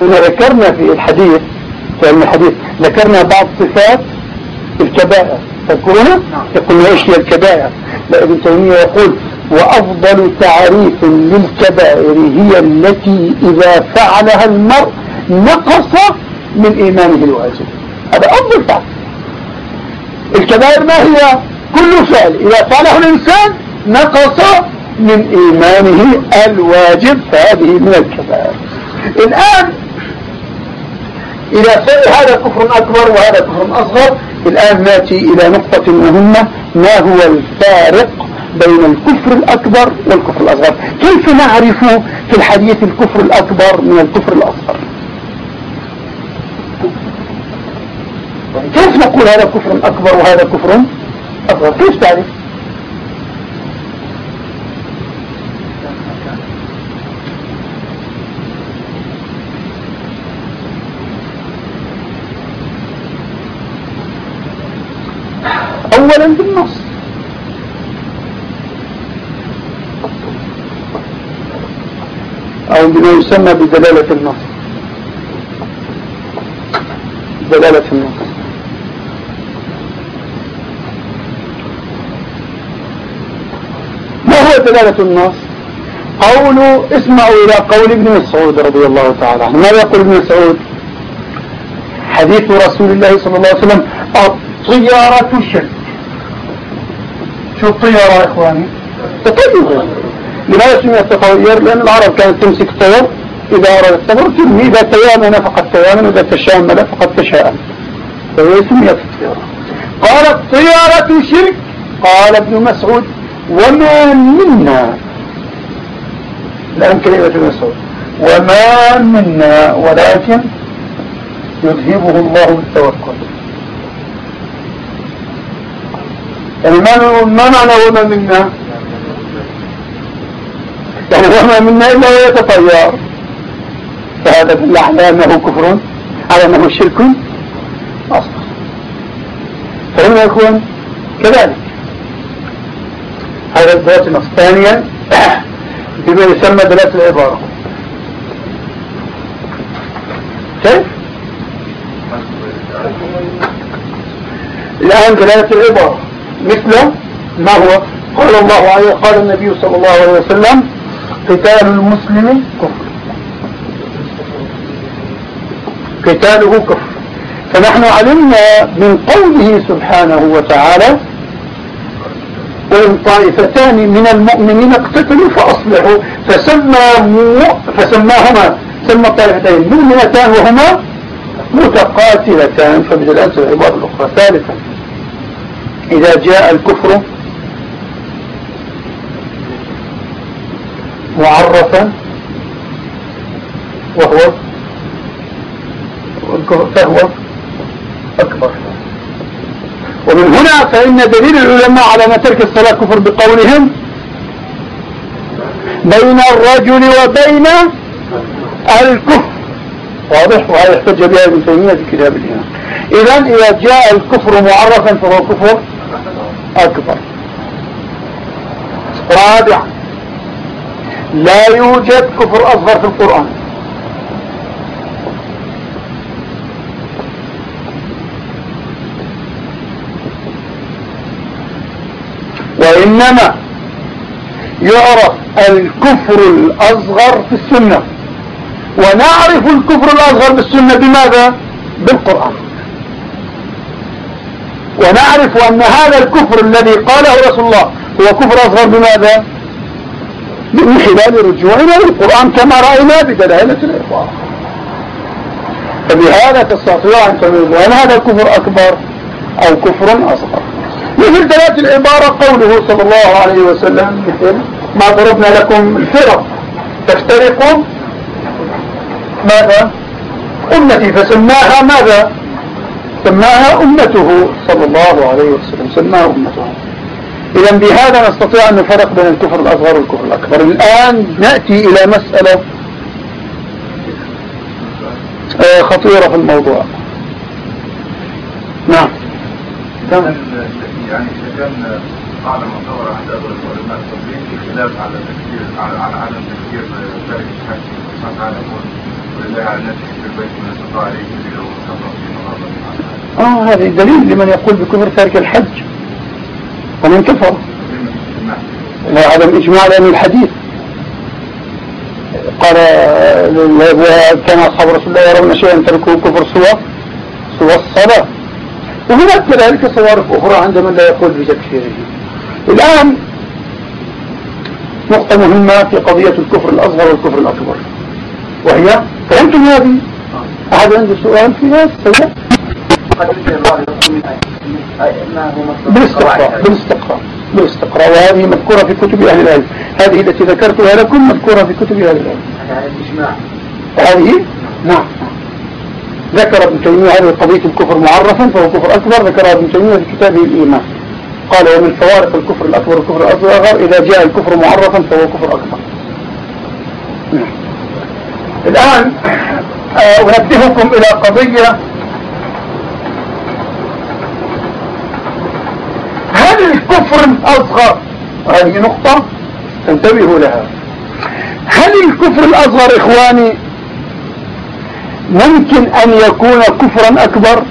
هنا ذكرنا في الحديث في علم الحديث ذكرنا بعض صفات الكبائر. تذكرونها؟ يقول إيش هي الكبائر؟ لا ابن تيمية يقول وأفضل تعريف للكبائر هي التي إذا فعلها المرء نقص من إيمانه الواجب هذا أفضل تعريف. الكبائر ما هي؟ كل فعل. إذا فعله الإنسان نقص من إيمانه الواجب. فهذه من الكبائر. الآن صار هذا كفر أكبر وهذا كفر أصغر. الآن نأتي إلى نقطة مهمة. ما هو الفارق بين الكفر الأكبر والكفر الأصغر؟ كيف نعرف في الحديث الكفر الأكبر من الكفر الأصغر؟ كيف نقول هذا كفر أكبر وهذا كفر أصغر؟ كيف تعرف؟ أولا بالنص أو بما يسمى بدلالة النص. دلالة النص. ما هو دلالة النص؟ قول اسمعوا إلى قول ابن مسعود رضي الله تعالى عنه. ماذا يقول ابن مسعود؟ حديث رسول الله صلى الله عليه وسلم الطيارة شرك شو الطيارة يا إخواني. تطير لماذا سميت تطير لأن العرب كانت تمسك الطير إذا أراد السفر ترمي إذا تيامن فقد تيامن وإذا تشامل فقد تشاءم فهي سميت الطيارة قال الطيارة شرك. قال ابن مسعود وما منا. الآن كلمة ابن مسعود. وما منا ولكن يذهبه الله بالتوكل. يعني ما معنى وما منا. يعني وما منا إلا ويتطير فهذا دل على أنه كفر على أنه شرك. أصلا فهنا يكون كذلك. هذا الدراسة النص ثانيا بما يسمى دلالة العبارة. كيف؟ الآن دلالة العبارة. مثل ما هو؟ قال الله عليه قال النبي صلى الله عليه وسلم قتال المسلم كفر. قتاله كفر. فنحن علمنا من قوله سبحانه وتعالى وإن طائفتان من المؤمنين اقتتلوا فأصلحوا. فسمى فسماهما سمى الطائفتين مؤمنتان وهما متقاتلتان. فبدلالة العبارة الأخرى ثالثا. إذا جاء الكفر معرفا وهو فهو أكبر. ومن هنا فإن دليل العلماء على ما ترك الصلاة كفر بقولهم بين الرجل وبين الكفر. واضح؟ وهذا احتج بها ابن تيمية في كتاب الإيمان. إذا إذا جاء الكفر معرفا فهو كفر أكبر. رابعا لا يوجد كفر أصغر في القرآن. وإنما يعرف الكفر الأصغر في السنة. ونعرف الكفر الأصغر بالسنة بماذا؟ بالقرآن. ونعرف أن هذا الكفر الذي قاله رسول الله هو كفر أصغر بماذا؟ من خلال رجوعنا للقرآن كما رأينا بدلالة الإخبار فبهذا تستطيع أن تميز هل هذا كفر أكبر أو كفر أصغر. مثل دلالة العبارة قوله صلى الله عليه وسلم مثل ما ضربنا لكم الفرق. تفترق ماذا؟ أمتي فسماها ماذا؟ سماها أمته صلى الله عليه وسلم سماها أمته. إذا بهذا نستطيع أن نفرق بين الكفر الأصغر والكفر الأكبر. الآن نأتي إلى مسألة آه، خطيرة في الموضوع. نعم. تمام. يعني كان أعلى مصور عند أغلب العلماء التطبيق في خلاف على تفكير على عدم تفكير ذلك الحج سبحانه وتعالى ولله على الناس آه هذا دليل لمن يقول بكفر تارك الحج ومن كفر لا عدم إجماع لأن الحديث قال كان أصحاب رسول الله يرون شيئا تركوا كفر سوى سوى الصلاة وهناك كذلك صوارف أخرى عند من لا يقول بتكفيره الآن نقطة مهمة في قضية الكفر الأصغر والكفر الأكبر وهي فهمتم هذه؟ أحد عنده سؤال فيها؟ سيئة؟ بالاستقراء بالاستقراء بالاستقراء. وهذه مذكورة في كتب أهل العلم. هذه التي ذكرتها لكم مذكورة في كتب أهل العلم. هذه؟ نعم. ذكر ابن تيمية هذه قضية الكفر معرفا فهو كفر أكبر. ذكرها ابن تيمية في كتابه الإيمان. قال ومن فوارق الكفر الأكبر والكفر الأصغر إذا جاء الكفر معرفا فهو كفر أكبر. نعم. الآن آه، أنبهكم إلى قضية هل الكفر الأصغر هذه نقطة انتبهوا لها. هل الكفر الأصغر إخواني ممكن أن يكون كفرا أكبر؟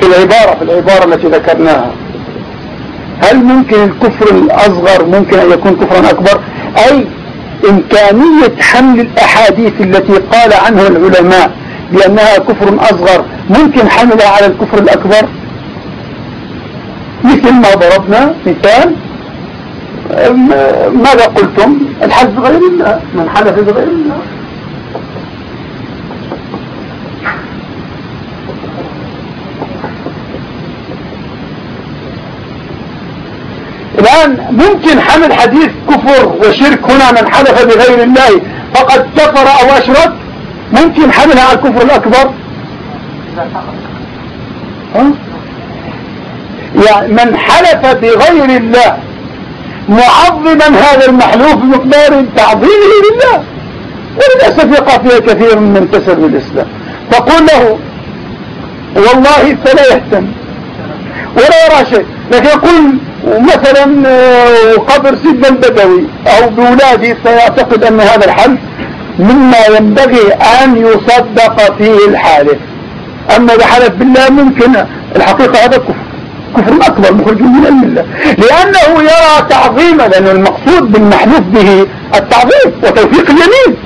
في العبارة في العبارة التي ذكرناها. هل ممكن الكفر الأصغر ممكن أن يكون كفرا أكبر؟ أي إمكانية حمل الأحاديث التي قال عنه العلماء بأنها كفر أصغر ممكن حملها على الكفر الأكبر؟ مثل ما ضربنا مثال ماذا قلتم؟ الحلف بغير الله من حلف بغير الله. الآن ممكن حمل حديث كفر وشرك هنا من حلف بغير الله فقد كفر أو أشرك؟ ممكن حملها على الكفر الأكبر؟ يعني من حلف بغير الله معظما هذا المحلوف بمقدار تعظيمه لله. وللأسف يقع فيها كثير من تسر الإسلام. تقول له والله فلا يهتم ولا يرى شيء. لكن يقول مثلا آه، قبر سيدنا البدوي أو بولادي سيعتقد أن هذا الحل مما ينبغي أن يصدق فيه الحالف. أما إذا حلف بالله ممكن الحقيقة هذا كفر. كفر أكبر مخرج من الملة. لأنه يرى تعظيما لأن المقصود بالمحلوف به التعظيم وتوفيق اليمين.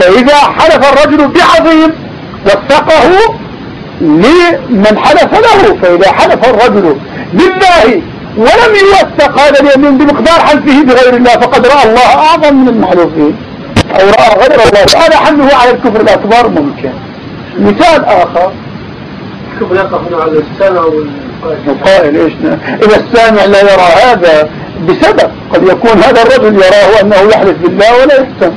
فإذا حلف الرجل بعظيم وثقه لمن حلف له. فإذا حلف الرجل بالله ولم يوثق هذا اليمين بمقدار حلفه بغير الله فقد رأى الله أعظم من المحلوفين أو رأى غير الله هذا حمله على الكفر الأكبر ممكن. مثال آخر. الكفر يقف على السامع والقائل إيش؟ إذا السامع لا يرى هذا بسبب قد يكون هذا الرجل يراه أنه يحلف بالله ولا يهتم.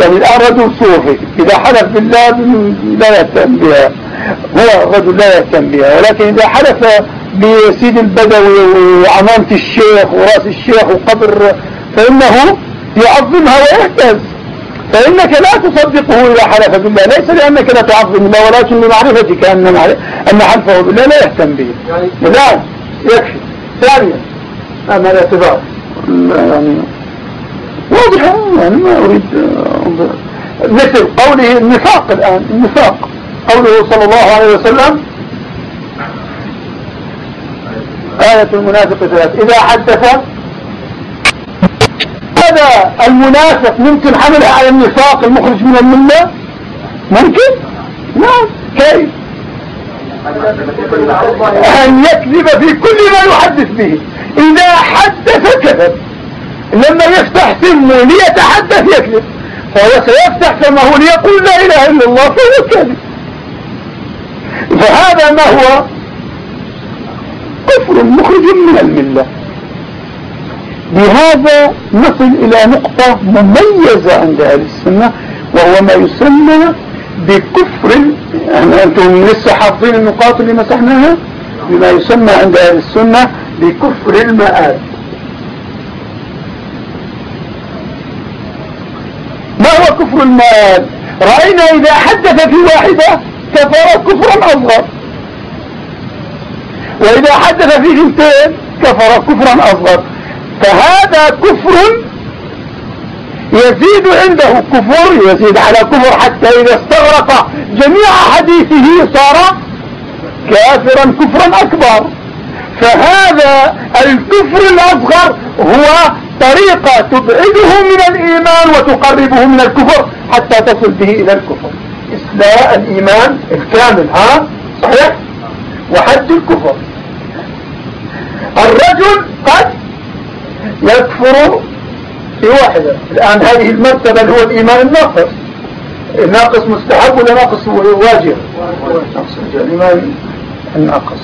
يعني الآن رجل صوفي إذا حلف بالله لا يهتم بها. هو الرجل لا يهتم بها ولكن إذا حلف بسيد البدوي وعمامة الشيخ وراس الشيخ وقبر فإنه يعظمها ويهتز. فإنك لا تصدقه إذا حلف بالله. ليس لأنك لا تعظم الله ولكن لمعرفتك أن, أن حلفه بالله لا يهتم به. الآن يكفي. ثانيا أما الاعتبار. يعني واضح يعني ما أريد مثل قوله النفاق الآن النفاق. قوله صلى الله عليه وسلم آية المنافق ثلاث إذا حدث هذا المنافق ممكن حملها على النفاق المخرج من الملة؟ ممكن؟ نعم كيف؟ أن يكذب في كل ما يحدث به. إذا حدث كذب لما يفتح فمه ليتحدث يكذب. فهو سيفتح فمه ليقول لا إله إلا الله فهو كذب فهذا ما هو؟ كفر مخرج من الملة. بهذا نصل إلى نقطة مميزة عند أهل السنة وهو ما يسمى بكفر يعني أنتم لسه حافظين النقاط اللي مسحناها؟ بما يسمى عند أهل السنة بكفر المآل ما هو كفر المآل رأينا إذا حدث في واحدة كفر كفرا أصغر. وإذا حدث في جنتين كفر كفرا أصغر. فهذا كفر يزيد عنده كفر يزيد على كفر حتى إذا استغرق جميع حديثه صار كافرا كفرا أكبر. فهذا الكفر الأصغر هو طريقة تبعده من الإيمان وتقربه من الكفر حتى تصل به إلى الكفر. إسلاء الإيمان الكامل ها؟ صحيح؟ وحد الكفر. الرجل قد يكفر في واحدة الآن هذه المرتبة اللي هو الإيمان الناقص. الناقص مستحب ولا ناقص واجب؟ الإيمان الناقص.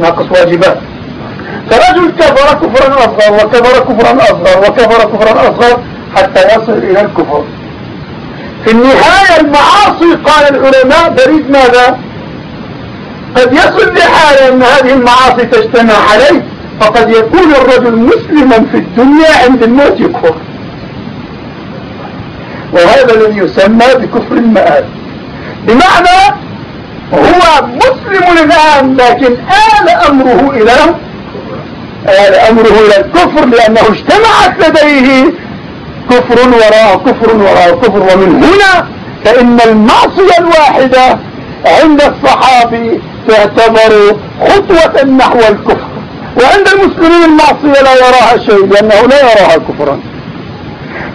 ناقص واجبات. فرجل كفر كفرا أصغر وكفر كفرا أصغر وكفر كفرا أصغر حتى يصل إلى الكفر. في النهاية المعاصي قال العلماء بريد ماذا؟ قد يصل لحالة أن هذه المعاصي تجتمع عليه. فقد يكون الرجل مسلما في الدنيا عند الموت يكفر. وهذا الذي يسمى بكفر المآل. بمعنى هو مسلم الآن لكن آل أمره إلى آل أمره إلى الكفر لأنه اجتمعت لديه كفر وراء كفر وراء كفر. ومن هنا فإن المعصية الواحدة عند الصحابي تعتبر خطوة نحو الكفر. وعند المسلمين المعصية لا يراها شيء لأنه لا يراها كفرا.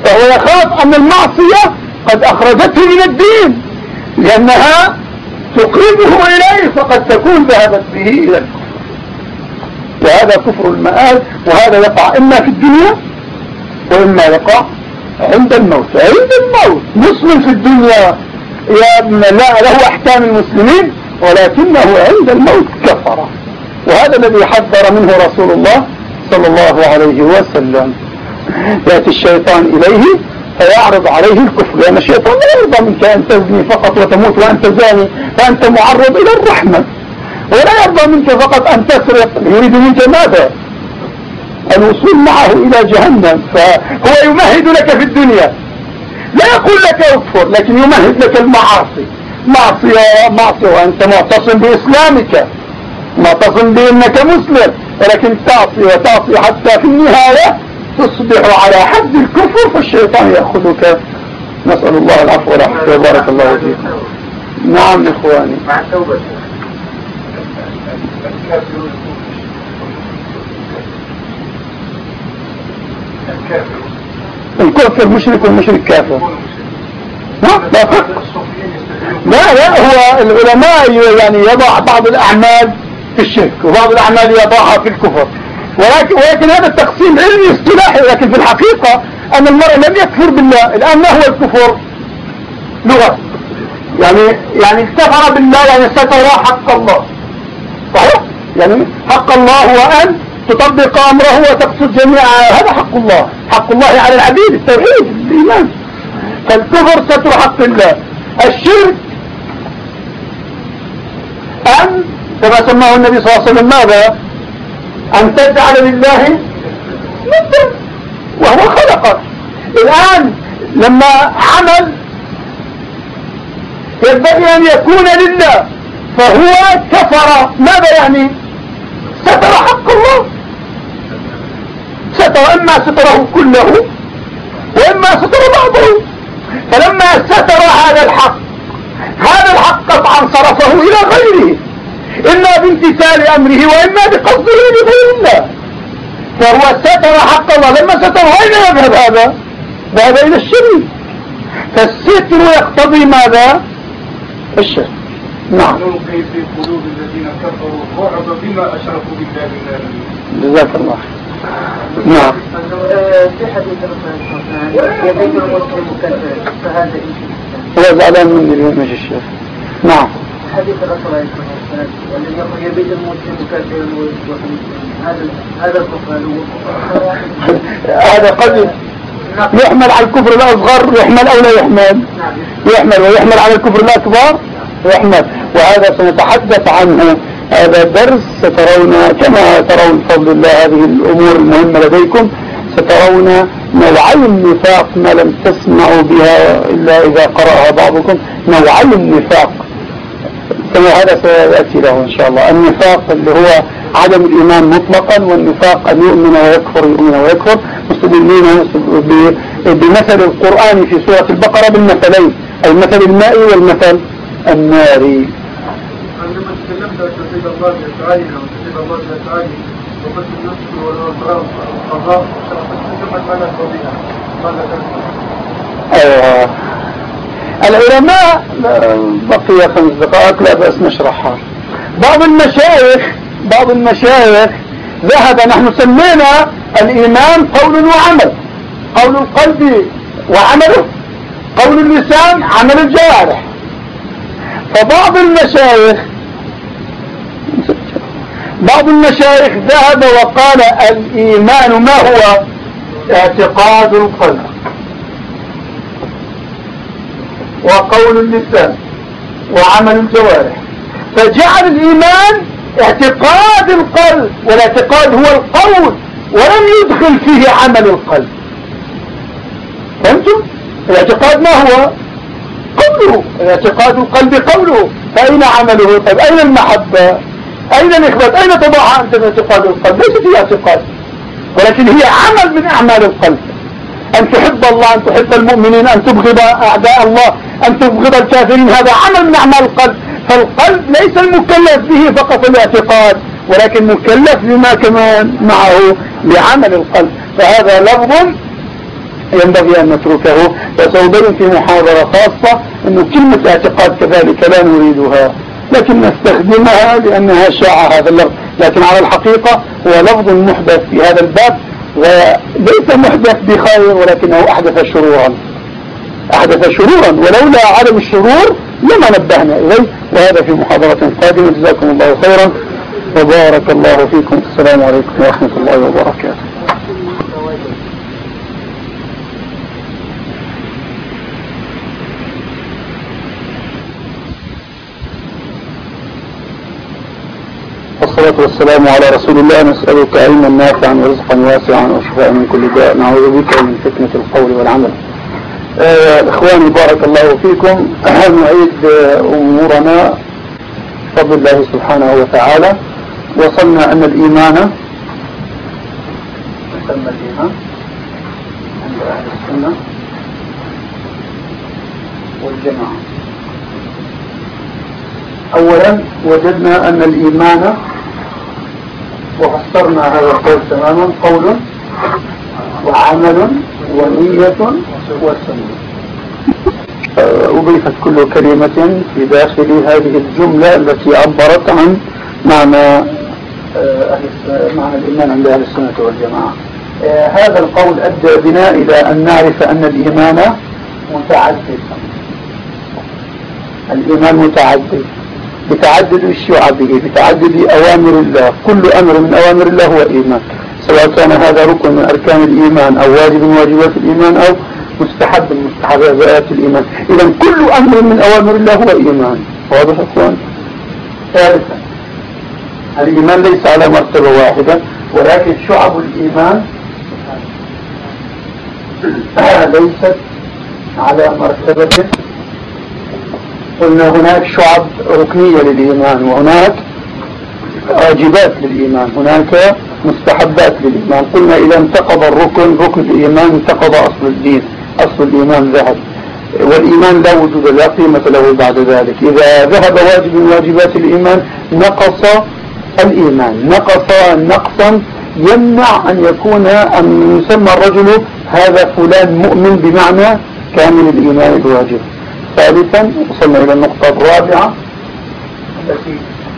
فهو يخاف أن المعصية قد أخرجته من الدين لأنها تقربه إليه فقد تكون ذهبت به إلى الكفر. وهذا كفر المآل وهذا يقع إما في الدنيا وإما يقع عند الموت. عند الموت مسلم في الدنيا يا لا له أحكام المسلمين ولكنه عند الموت كفر. وهذا الذي حذر منه رسول الله صلى الله عليه وسلم. يأتي الشيطان إليه فيعرض عليه الكفر لأن الشيطان لا يرضى منك أن تزني فقط وتموت وأنت زاني فأنت معرض إلى الرحمة. ولا يرضى منك فقط أن تسرق يريد منك ماذا؟ الوصول معه إلى جهنم فهو يمهد لك في الدنيا. لا يقول لك اكفر لكن يمهد لك المعاصي. معصية معصية وأنت معتصم بإسلامك. معتصم بأنك مسلم ولكن تعصي وتعصي حتى في النهاية تصبح على حد الكفر فالشيطان يأخذك. نسأل الله العفو والعافية. بارك الله فيك. نعم إخواني. مع الكفر مشرك والمشرك كافر. لا لا هو العلماء يعني يضع بعض الأعمال في الشرك وبعض الأعمال يضعها في الكفر. ولكن, ولكن هذا التقسيم علمي اصطلاحي لكن في الحقيقة أن المرء لم يكفر بالله الآن ما هو الكفر؟ لغة. يعني يعني كفر بالله يعني سترى حق الله. صحيح؟ يعني حق الله هو أن تطبق أمره وتقصد جميع هذا حق الله. حق الله على العبيد التوحيد الإيمان. فالكفر ستر حق الله. الشرك أن كما سماه النبي صلى الله عليه وسلم ماذا؟ أن تجعل لله ندا وهو خلقك. الآن لما عمل ينبغي أن يكون لله فهو كفر. ماذا يعني؟ ستر حق الله. ستر إما ستره كله وإما ستر بعضه. فلما ستر هذا الحق هذا الحق قطعا صرفه إلى غيره. إما بامتثال أمره وإما بقصده لغير الله فهو ستر حق الله. لما ستر أين يذهب هذا؟ ذهب إلى الشرك. فالستر يقتضي ماذا؟ الشرك. نعم. في قلوب الذين كفروا؟ رعب بما أشركوا بالله من جزاك الله نعم. في حديث يبين المسلم كفر فهذا هو زعلان مني اليوم الشيخ نعم. حديث الرسول عليه الصلاة والسلام والذي هذا هذا الكفر. هذا قد يحمل على الكفر الأصغر يحمل أو لا يحمل؟ يحمل. ويحمل على الكفر الأكبر؟ يحمل. وهذا سنتحدث عنه. هذا درس سترون كما ترون بفضل الله هذه الأمور المهمة لديكم. سترون نوعي النفاق ما لم تسمعوا بها إلا إذا قرأها بعضكم. نوعي النفاق. كما هذا سيأتي له إن شاء الله. النفاق اللي هو عدم الإيمان مطلقا والنفاق أن يؤمن ويكفر يؤمن ويكفر. مستدلين بمثل القرآن في سورة البقرة بالمثلين المثل المائي والمثل الناري. عندما تكلمت عن توحيد الله بأفعاله وتوحيد الله بأفعاله وقلت النصر والقضاء والقضاء ترجمت معنى الطبيعة ماذا أيوة. العلماء بقي خمس دقائق لا بأس نشرحها. بعض المشايخ بعض المشايخ ذهب نحن سمينا الإيمان قول وعمل. قول القلب وعمله. قول اللسان عمل الجوارح. فبعض المشايخ بعض المشايخ ذهب وقال الإيمان ما هو؟ اعتقاد القلب. وقول اللسان وعمل الجوارح. فجعل الإيمان اعتقاد القلب والاعتقاد هو القول ولم يدخل فيه عمل القلب. فهمتم؟ الاعتقاد ما هو؟ قوله. الاعتقاد القلب قوله. فأين عمله؟ طيب أين المحبة؟ أين الإخبات أين تضعها أنت من اعتقاد القلب؟ ليست هي اعتقاد ولكن هي عمل من أعمال القلب. أن تحب الله أن تحب المؤمنين أن تبغض أعداء الله. أن تبغض الكافرين. هذا عمل من أعمال القلب. فالقلب ليس المكلف به فقط الاعتقاد ولكن مكلف بما كمان معه بعمل القلب. فهذا لفظ ينبغي أن نتركه وسأبين في محاضرة خاصة أن كلمة اعتقاد كذلك لا نريدها لكن نستخدمها لأنها شاع هذا اللفظ. لكن على الحقيقة هو لفظ محدث في هذا الباب وليس محدث بخير ولكنه أحدث شرورا أحدث شرورا ولولا عدم الشرور لما نبهنا إليه. وهذا في محاضرة قادمة. جزاكم الله خيرا. وبارك الله فيكم. السلام عليكم ورحمة الله وبركاته. والصلاة والسلام على رسول الله. نسألك علما نافعا ورزقا واسعا وشفاء من كل داء. نعوذ بك من فتنة القول والعمل. آه إخواني بارك الله فيكم. نعيد امورنا بفضل الله سبحانه وتعالى. وصلنا ان الإيمان. يسمى الإيمان عند أهل السنة والجماعة. اولا وجدنا أن الإيمان وفسرنا هذا القول تماما قول وعمل ونية أضيفت كل كلمة في داخل هذه الجملة التي عبرت عن معنى آه، معنى الإيمان عند أهل السنة والجماعة. آه، هذا القول أدى بنا إلى أن نعرف أن الإيمان متعدد. الإيمان متعدد. بتعدد شعبه بتعدد أوامر الله. كل أمر من أوامر الله هو إيمان. سواء كان هذا ركن من أركان الإيمان أو واجب من واجبات الإيمان أو مستحب من مستحبات الإيمان. إذا كل أمر من أوامر الله هو إيمان. واضح أخوان؟ ثالثا الإيمان ليس على مرتبة واحدة ولكن شعب الإيمان ليست على مرتبة. قلنا هناك شعب ركنية للإيمان وهناك واجبات للإيمان هناك مستحبات للإيمان. قلنا إذا انتقض الركن ركن الإيمان انتقض أصل الدين. أصل الإيمان ذهب. والإيمان لا وجود لا قيمة له بعد ذلك. إذا ذهب واجب من واجبات الإيمان نقص الإيمان. نقص نقصا يمنع أن يكون أن يسمى الرجل هذا فلان مؤمن بمعنى كامل الإيمان الواجب. ثالثا وصلنا إلى النقطة الرابعة. التي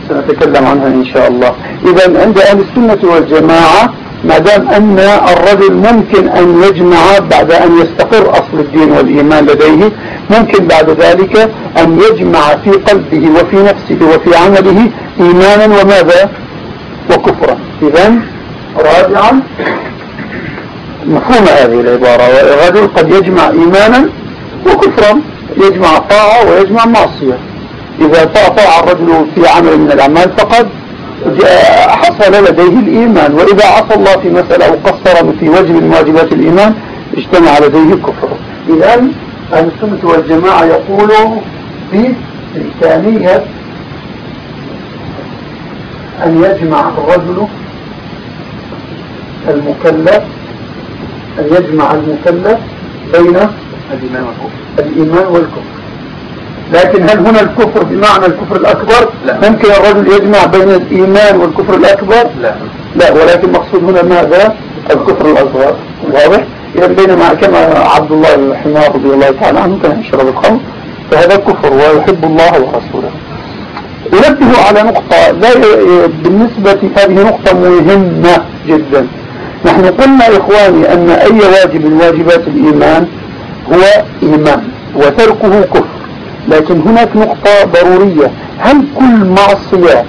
سنتكلم عنها إن شاء الله. إذا عند أهل السنة والجماعة ما دام أن الرجل ممكن أن يجمع بعد أن يستقر أصل الدين والإيمان لديه ممكن بعد ذلك أن يجمع في قلبه وفي نفسه وفي عمله إيمانا وماذا؟ وكفرا. إذا رابعا مفهوم هذه العبارة الرجل قد يجمع إيمانا وكفرا يجمع طاعة ويجمع معصية. إذا طاع الرجل في عمل من الأعمال فقد حصل لديه الإيمان وإذا عصى الله في مسألة أو قصر في وجه من واجبات الإيمان اجتمع لديه الكفر. إذا السنة والجماعة يقولوا في إمكانية أن يجمع الرجل المكلف أن يجمع المكلف بين الإيمان والكفر. لكن هل هنا الكفر بمعنى الكفر الأكبر؟ لا. ممكن الرجل يجمع بين الإيمان والكفر الأكبر؟ لا. لا ولكن مقصود هنا ماذا؟ الكفر الأصغر. واضح؟ إذا بينما كما عبد الله الحمار رضي الله تعالى عنه كان يشرب الخمر فهذا كفر ويحب الله ورسوله. أنبه على نقطة لا بالنسبة هذه نقطة مهمة جدا. نحن قلنا إخواني أن أي واجب من واجبات الإيمان هو إيمان وتركه كفر. لكن هناك نقطة ضرورية. هل كل معصية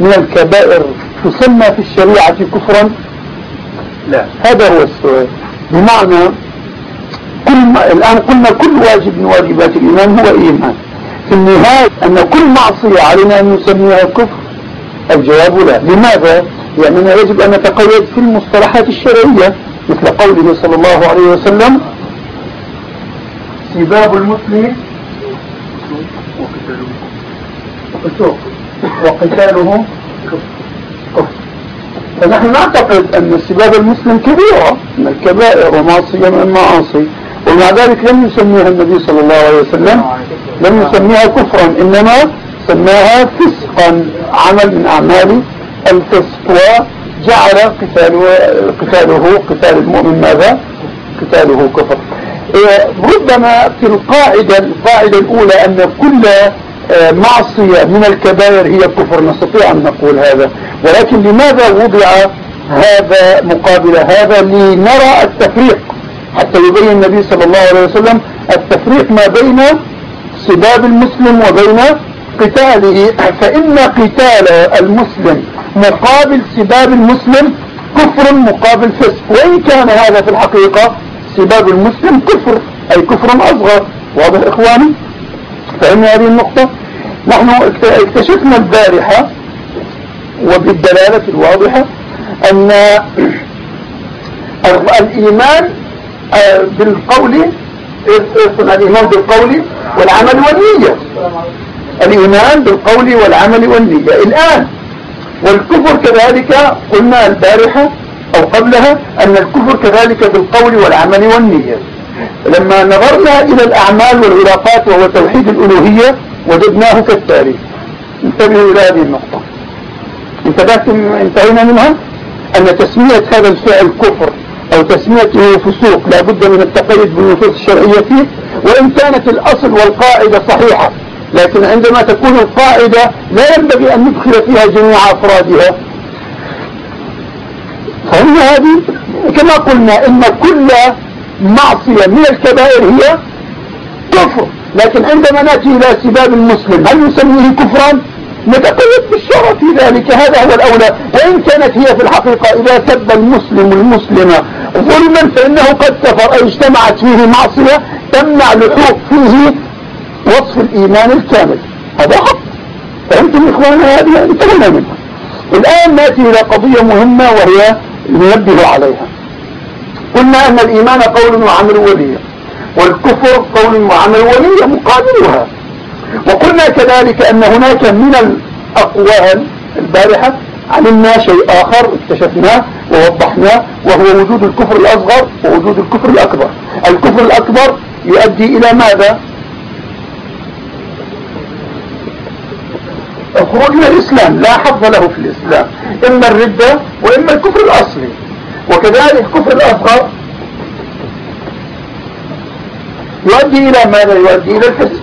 من الكبائر تسمى في الشريعة كفرا؟ لا. هذا هو السؤال. بمعنى كل ما الآن قلنا كل واجب من واجبات الإيمان هو إيمان. في النهاية أن كل معصية علينا أن نسميها كفر. الجواب لا. لماذا؟ لأننا يجب أن نتقيد في المصطلحات الشرعية مثل قوله صلى الله عليه وسلم سباب المسلم وقتاله وقتاله كفر. فنحن نعتقد أن سباب المسلم كبيرة من الكبائر ومعصية من المعاصي. ومع ذلك لم يسميها النبي صلى الله عليه وسلم لم يسميها كفرا إنما سماها فسقا عمل من أعمال الفسق وجعل قتاله, قتاله قتال المؤمن ماذا؟ قتاله كفر. إيه، ربما في القاعدة القاعدة الأولى أن كل معصية من الكبائر هي كفر نستطيع أن نقول هذا. ولكن لماذا وضع هذا مقابل هذا لنرى التفريق؟ حتى يبين النبي صلى الله عليه وسلم التفريق ما بين سباب المسلم وبين قتاله. فإن قتال المسلم مقابل سباب المسلم كفر مقابل فسق. وإن كان هذا في الحقيقة سباب المسلم كفر أي كفر أصغر. واضح إخواني؟ فهمنا هذه النقطة نحن اكتشفنا البارحة وبالدلالة الواضحة أن الإيمان آه، بالقول الإيمان بالقول والعمل والنية. الإيمان بالقول والعمل والنية. الآن والكفر كذلك قلنا البارحة أو قبلها أن الكفر كذلك بالقول والعمل والنية. لما نظرنا إلى الأعمال والعلاقات وهو توحيد الألوهية وجدناه كالتالي. انتبهوا إلى هذه النقطة. انتبهتم انتهينا منها؟ أن تسمية هذا الفعل كفر أو تسميته فسوق لا بد من التقيد بالنصوص الشرعية فيه وإن كانت الأصل والقاعدة صحيحة. لكن عندما تكون القاعدة لا ينبغي أن ندخل فيها جميع أفرادها. فهي هذه؟ كما قلنا إن كل معصية من الكبائر هي كفر. لكن عندما نأتي إلى سباب المسلم هل نسميه كفرا؟ نتقيد بالشرع في ذلك. هذا هو الأولى. وإن كانت هي في الحقيقة إذا سب المسلم المسلمة ظلما فإنه قد كفر. أي اجتمعت فيه معصية تمنع لحوق فيه وصف الإيمان الكامل. هذا حق. فهمتم إخوانا هذه انتهينا منها الآن نأتي إلى قضية مهمة وهي ننبه عليها. قلنا أن الإيمان قول وعمل ولية والكفر قول وعمل ولية مقابلها. وقلنا كذلك أن هناك من الأقوال البارحة علمنا شيء آخر اكتشفناه ووضحناه وهو وجود الكفر الأصغر ووجود الكفر الأكبر. الكفر الأكبر يؤدي إلى ماذا؟ الخروج من الإسلام لا حظ له في الإسلام إما الردة وإما الكفر الأصلي. وكذلك الكفر الأصغر يؤدي إلى ماذا؟ يؤدي إلى الفسق.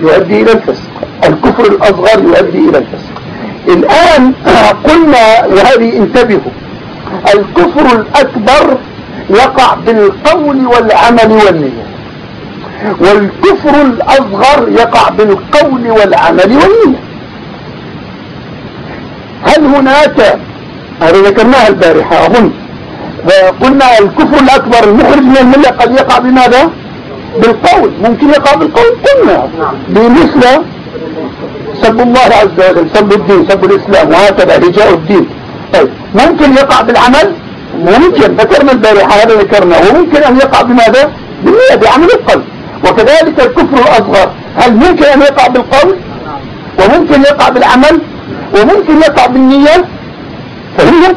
يؤدي إلى الفسق. الكفر الأصغر يؤدي إلى الفسق. الآن قلنا وهذه انتبهوا. الكفر الأكبر يقع بالقول والعمل والنية. والكفر الأصغر يقع بالقول والعمل والنية. هل هناك هذا ذكرناها البارحة أظن. قلنا الكفر الأكبر المخرج من الملة قد يقع بماذا؟ بالقول. ممكن يقع بالقول؟ قلنا. بمثل سب الله عز وجل سب الدين سب الإسلام وهكذا رجاء الدين. طيب ممكن يقع بالعمل؟ ممكن. ذكرنا البارحة هذا ذكرنا. وممكن أن يقع بماذا؟ بالنية بعمل القلب. وكذلك الكفر الأصغر. هل ممكن أن يقع بالقول؟ وممكن يقع بالعمل؟ وممكن يقع بالنية؟ فهمت؟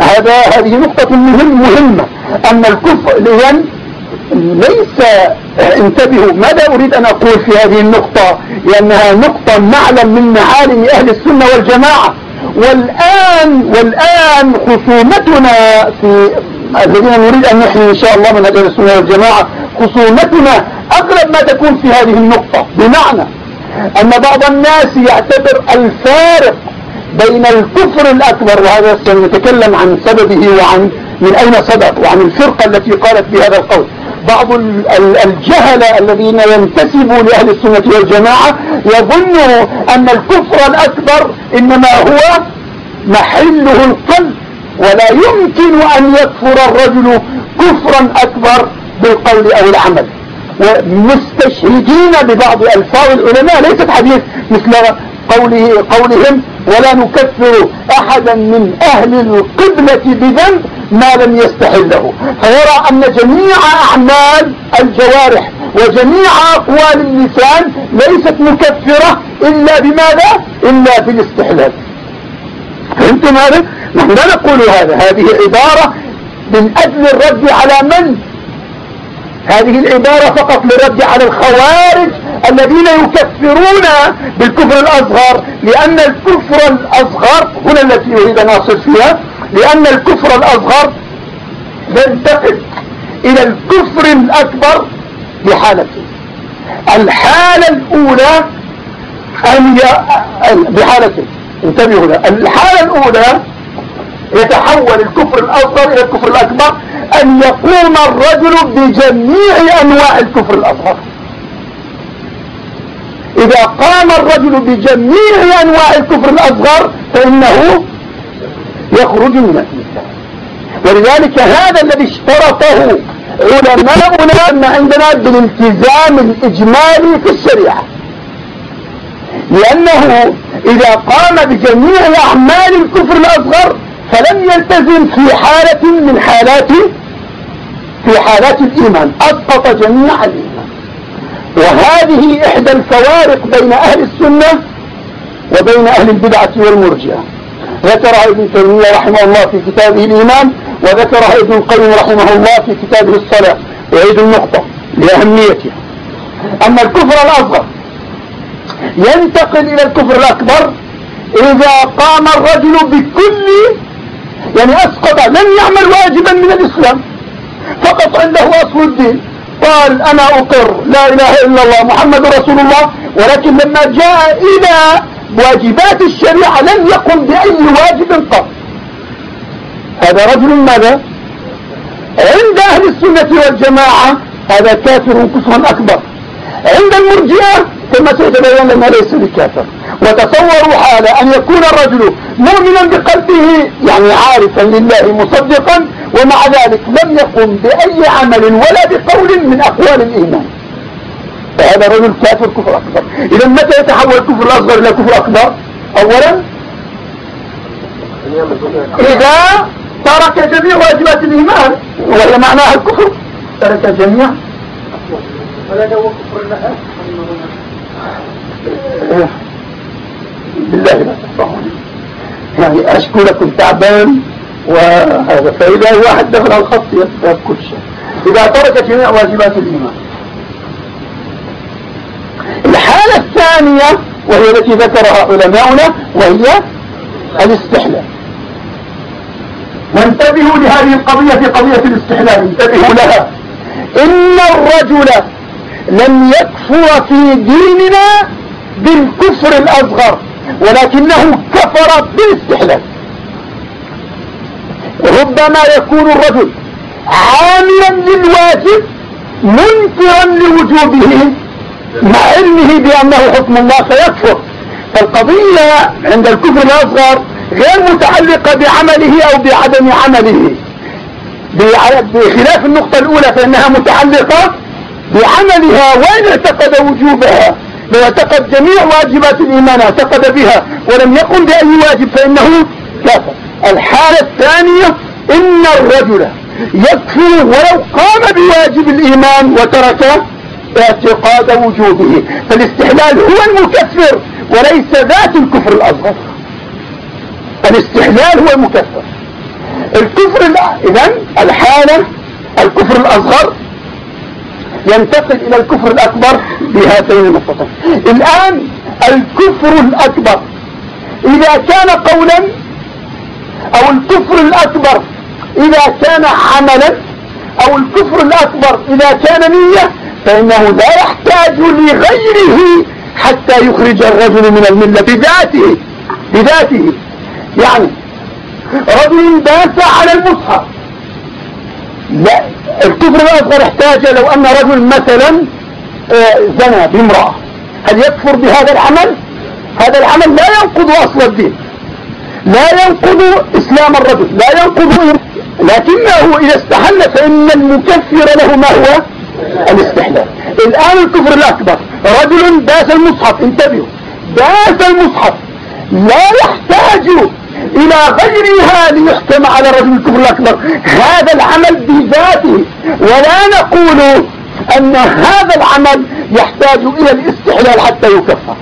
هذا وهذه نقطة مهم مهمة. أن الكفر لأن ليس انتبهوا ماذا أريد أن أقول في هذه النقطة؟ لأنها نقطة معلم من معالم أهل السنة والجماعة. والآن والآن خصومتنا في الذين نريد أن نحيي إن شاء الله من أهل السنة والجماعة خصومتنا أغلب ما تكون في هذه النقطة. بمعنى أن بعض الناس يعتبر الفارق بين الكفر الأكبر وهذا سنتكلم عن سببه وعن من أين صدر وعن الفرقة التي قالت بهذا القول. بعض الجهلة الذين ينتسبوا لأهل السنة والجماعة يظنوا أن الكفر الأكبر إنما هو محله القلب ولا يمكن أن يكفر الرجل كفرا أكبر بالقول أو العمل. ومستشهدين ببعض ألفاظ العلماء ليست حديث مثل قوله قولهم ولا نكفر أحدا من أهل القبلة بذنب ما لم يستحله فيرى أن جميع أعمال الجوارح وجميع أقوال اللسان ليست مكفرة إلا بماذا؟ إلا بالاستحلال فهمتم هذا؟ نحن لا نقول هذا هذه عبارة من أجل الرد على من؟ هذه العبارة فقط للرد على الخوارج الذين يكفرون بالكفر الأصغر لأن الكفر الأصغر هنا التي يريد أن أصل فيها لأن الكفر الأصغر ينتقل إلى الكفر الأكبر بحالته. الحالة الأولى أن ي... بحالته. انتبهوا هنا الحالة الأولى يتحول الكفر الأصغر إلى الكفر الأكبر أن يقوم الرجل بجميع أنواع الكفر الأصغر. إذا قام الرجل بجميع أنواع الكفر الأصغر فإنه يخرج من الإسلام. ولذلك هذا الذي اشترطه علماؤنا أن عندنا بالالتزام الإجمالي في الشريعة. لأنه إذا قام بجميع أعمال الكفر الأصغر فلم يلتزم في حالة من حالات في حالات الإيمان. أسقط جميع الإيمان. وهذه إحدى الفوارق بين أهل السنة وبين أهل البدعة والمرجئة. ذكرها ابن تيمية رحمه الله في كتابه الإيمان وذكرها ابن القيم رحمه الله في كتابه الصلاة. وعيد النقطة لأهميتها. أما الكفر الأصغر ينتقل إلى الكفر الأكبر إذا قام الرجل بكل يعني أسقط لم يعمل واجبا من الإسلام. فقط عنده أصل الدين. قال أنا أقر لا إله إلا الله محمد رسول الله. ولكن لما جاء إلى واجبات الشريعة لم يقم بأي واجب قط هذا رجل ماذا؟ عند أهل السنة والجماعة. هذا كافر كفرا أكبر. عند المرجئة كما سيتبين لنا ليس بكافر. وتصوروا حال أن يكون الرجل مؤمنا بقلبه يعني عارفا لله مصدقا ومع ذلك لم يقم بأي عمل ولا بقول من أقوال الإيمان. فهذا رجل كافر كفر أكبر. إذا متى يتحول الكفر الأصغر إلى كفر أكبر؟ أولا إذا ترك جميع واجبات الإيمان وهي معناها الكفر. ترك جميع. كفر بالله لا تفرحون يعني أشكو لكم تعبان وهذا فإذا واحد دخل الخط يفهم كل شيء. إذا ترك جميع واجبات الإيمان. الحالة الثانية وهي التي ذكرها علماؤنا وهي الاستحلال. وانتبهوا لهذه القضية في قضية الاستحلال. انتبهوا لها. إن الرجل لم يكفر في ديننا بالكفر الأصغر. ولكنه كفر بالاستحلال. ربما يكون الرجل عاملا للواجب منكرا لوجوبه مع علمه بأنه حكم الله فيكفر فالقضية عند الكفر الأصغر غير متعلقة بعمله أو بعدم عمله. بخلاف النقطة الأولى فإنها متعلقة بعملها وإن اعتقد وجوبها. لو اعتقد جميع واجبات الإيمان اعتقد بها ولم يقم بأي واجب فإنه كافر الحالة الثانية إن الرجل يكفر ولو قام بواجب الإيمان وترك اعتقاد وجوبه فالاستحلال هو المكفر وليس ذات الكفر الأصغر. الاستحلال هو المكفر. الكفر اذا الحالة الكفر الأصغر ينتقل إلى الكفر الأكبر بهاتين النقطتين. الآن الكفر الأكبر. إذا كان قولا أو الكفر الأكبر إذا كان عملا أو الكفر الأكبر إذا كان نية فإنه لا يحتاج لغيره حتى يخرج الرجل من الملة بذاته. بذاته. يعني رجل بات على المصحف. لا الكفر الأصغر احتاج لو أن رجل مثلا آه، زنى بامرأة. هل يكفر بهذا العمل؟ هذا العمل لا ينقض أصل الدين. لا ينقض إسلام الرجل لا ينقض لكنه إذا استحل فإن المكفر له ما هو؟ الاستحلال. الآن الكفر الأكبر رجل داس المصحف انتبهوا. داس المصحف. لا يحتاج إلى غيرها ليحكم على رجل الكفر الأكبر. هذا العمل بذاته. ولا نقول أن هذا العمل يحتاج إلى الاستحلال حتى يكفر.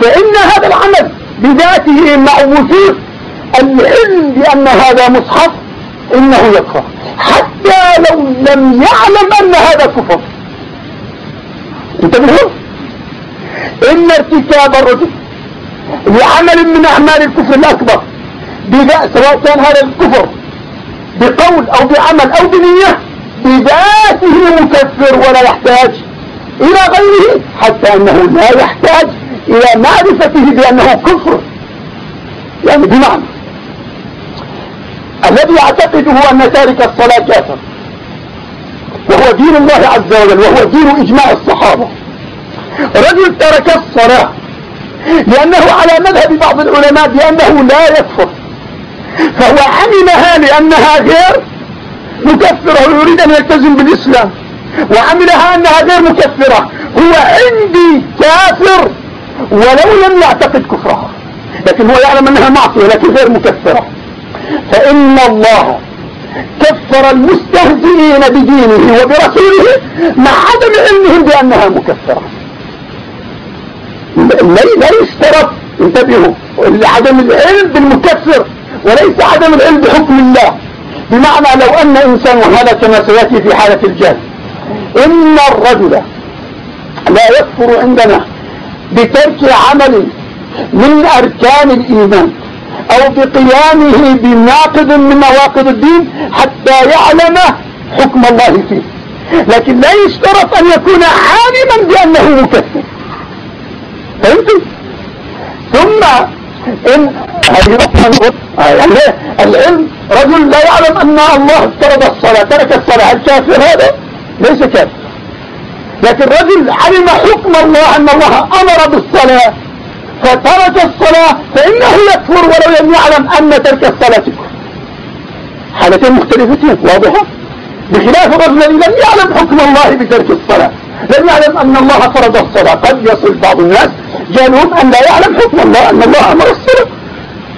فإن هذا العمل بذاته مع وجود العلم بأن هذا مصحف إنه يكفر. حتى لو لم يعلم أن هذا كفر. انتبهوا؟ إن ارتكاب الرجل لعمل من أعمال الكفر الأكبر. سواء كان هذا الكفر بقول أو بعمل أو بنية بذاته مكفر ولا يحتاج إلى غيره حتى أنه لا يحتاج إلى معرفته بأنه كفر. يعني بمعنى الذي يعتقده أن تارك الصلاة كافر وهو دين الله عز وجل وهو دين إجماع الصحابة. رجل ترك الصلاة لأنه على مذهب بعض العلماء بأنه لا يكفر. فهو عملها لأنها غير مكفرة ويريد أن يلتزم بالإسلام. وعملها أنها غير مكفرة. هو عندي كافر ولو لم يعتقد كفرها. لكن هو يعلم أنها معصية لكن غير مكفرة. فإن الله كفر المستهزئين بدينه وبرسوله مع عدم علمهم بأنها مكفرة. لا يشترط. انتبهوا. لعدم العلم بالمكفر وليس عدم العلم بحكم الله. بمعنى لو أن إنسان وهذا كما سيأتي في حالة الجهل. إن الرجل لا يكفر عندنا بترك عمل من أركان الإيمان أو بقيامه بناقض من نواقض الدين حتى يعلم حكم الله فيه. لكن لا يشترط أن يكون عالما بأنه مكفر. فهمتوا؟ ثم إن يعني العلم رجل لا يعلم أن الله افترض الصلاة ترك الصلاة. الكافر هذا؟ ليس كافر لكن رجل علم حكم الله أن الله أمر بالصلاة فترك الصلاة فإنه يكفر ولو لم يعلم أن ترك الصلاة كفر. حالتين مختلفتين واضحة؟ بخلاف الرجل الذي لم يعلم حكم الله بترك الصلاة. لم يعلم أن الله فرض الصلاة قد يصل بعض الناس جالهم أن لا يعلم حكم الله أن الله أمر الصلاة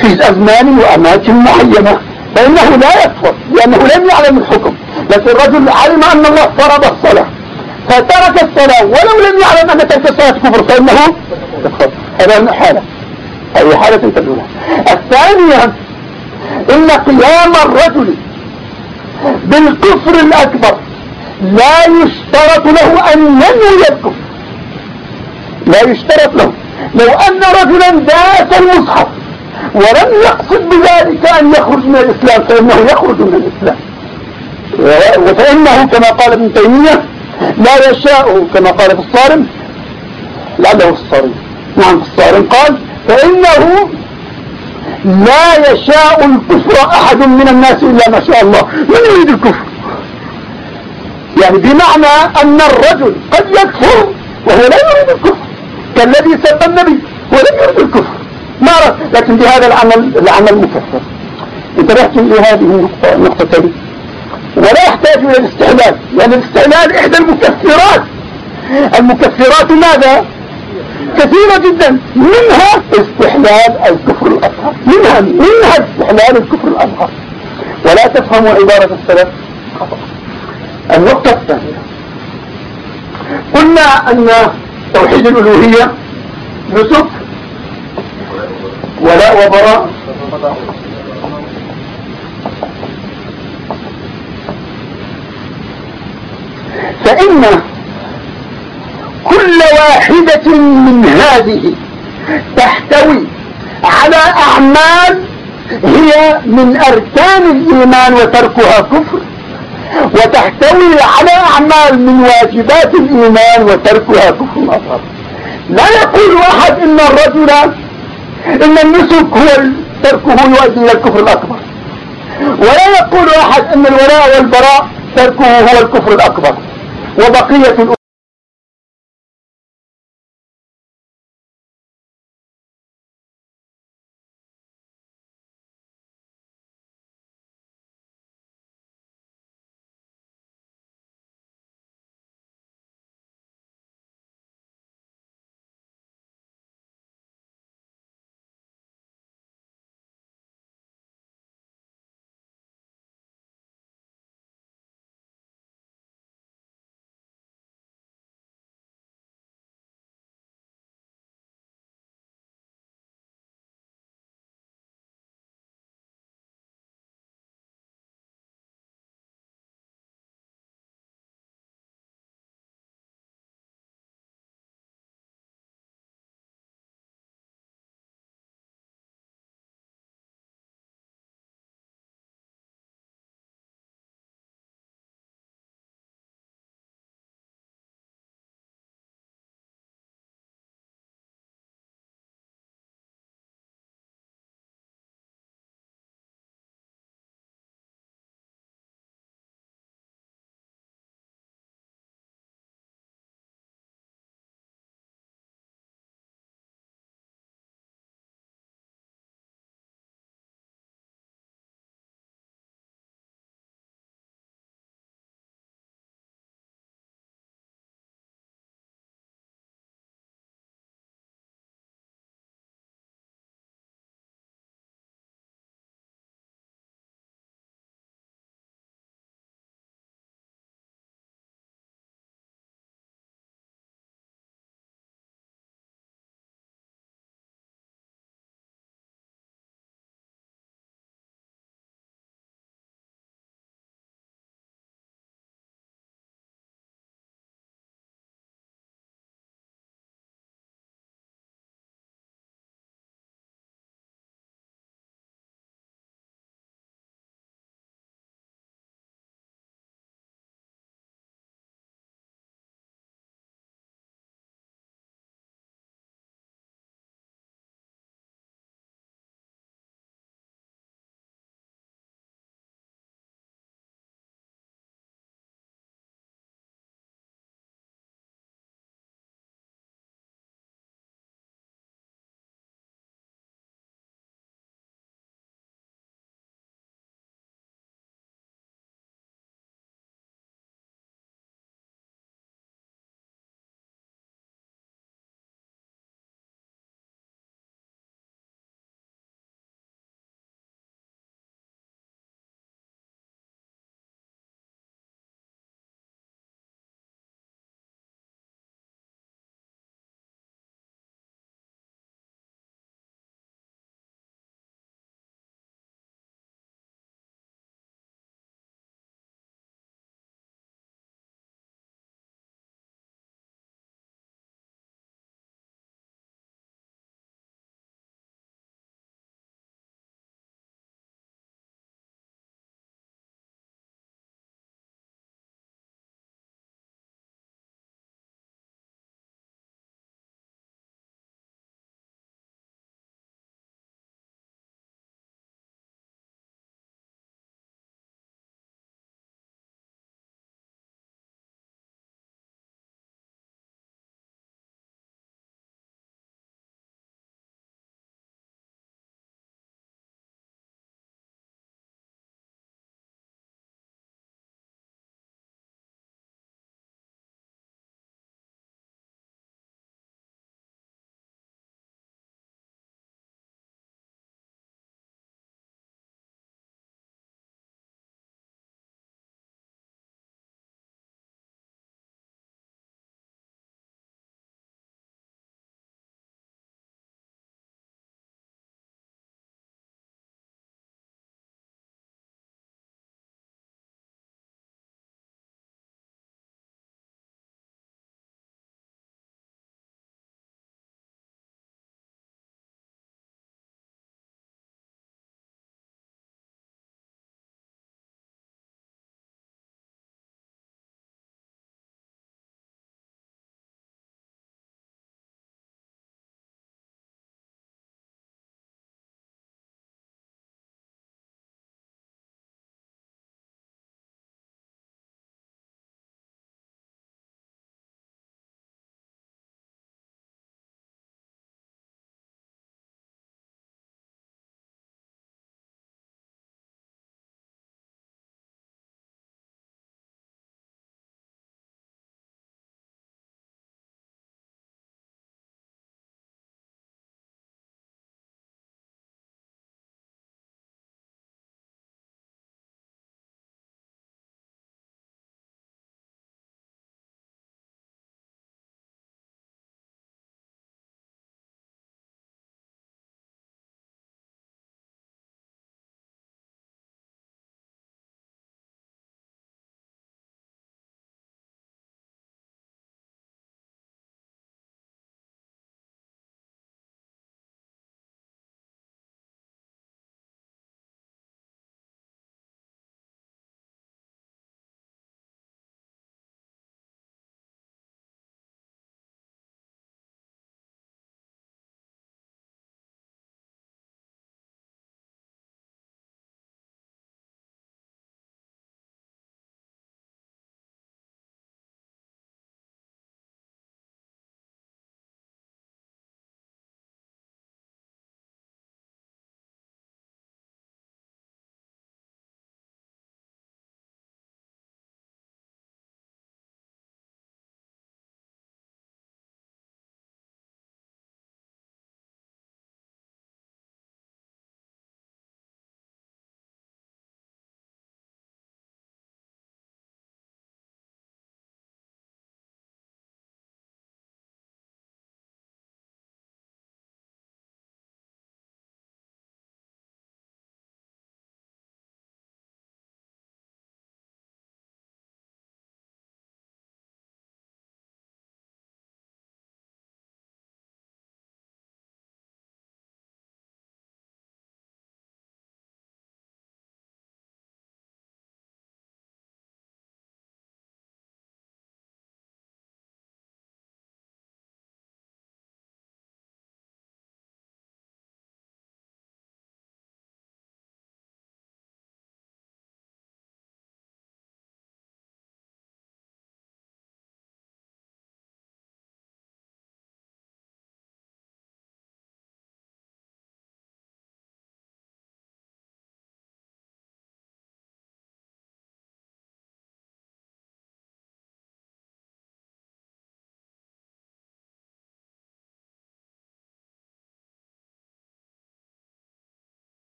في أزمان وأماكن معينة فإنه لا يكفر لأنه لم يعلم الحكم لكن الرجل علم أن الله فرض الصلاة فترك الصلاة ولو لم يعلم أن ترك الصلاة كفر فإنه يكفر. هذا حالة. أي حالة تدولها الثانية إن قيام الرجل بالكفر الأكبر لا يشترط له أن ينوي الكفر لا يشترط له. لو أن رجلا داس المصحف ولم يقصد بذلك أن يخرج من الإسلام فإنه يخرج من الإسلام. وفإنه كما قال ابن تيمية لا يشاء كما قال في الصارم لعله في الصارم. نعم في الصارم قال فإنه لا يشاء الكفر أحد من الناس إلا ما شاء الله. من يريد الكفر؟ يعني بمعنى أن الرجل قد يكفر وهو لا يريد الكفر. كالذي سب النبي ولم يريد الكفر. ما رأى لكن بهذا العمل العمل مكفر. انتبهت لهذه النقطة الثانية ولا يحتاج إلى الاستحلال لأن الاستحلال إحدى المكفرات. المكفرات ماذا؟ كثيرة جدا. منها استحلال الكفر الأصغر. منها منها استحلال الكفر الأصغر. ولا تفهموا عبارة السلف. خطأ النقطة الثانية قلنا أن توحيد الألوهية نسك ولاء وبراء. فإن كل واحدة من هذه تحتوي على أعمال هي من أركان الإيمان وتركها كفر. وتحتوي على أعمال من واجبات الإيمان وتركها كفر أصغر لا يقول أحد إن الرجل إن النسك هو تركه يؤدي إلى الكفر الأكبر. ولا يقول أحد إن الولاء والبراء تركه هو الكفر الأكبر. وبقية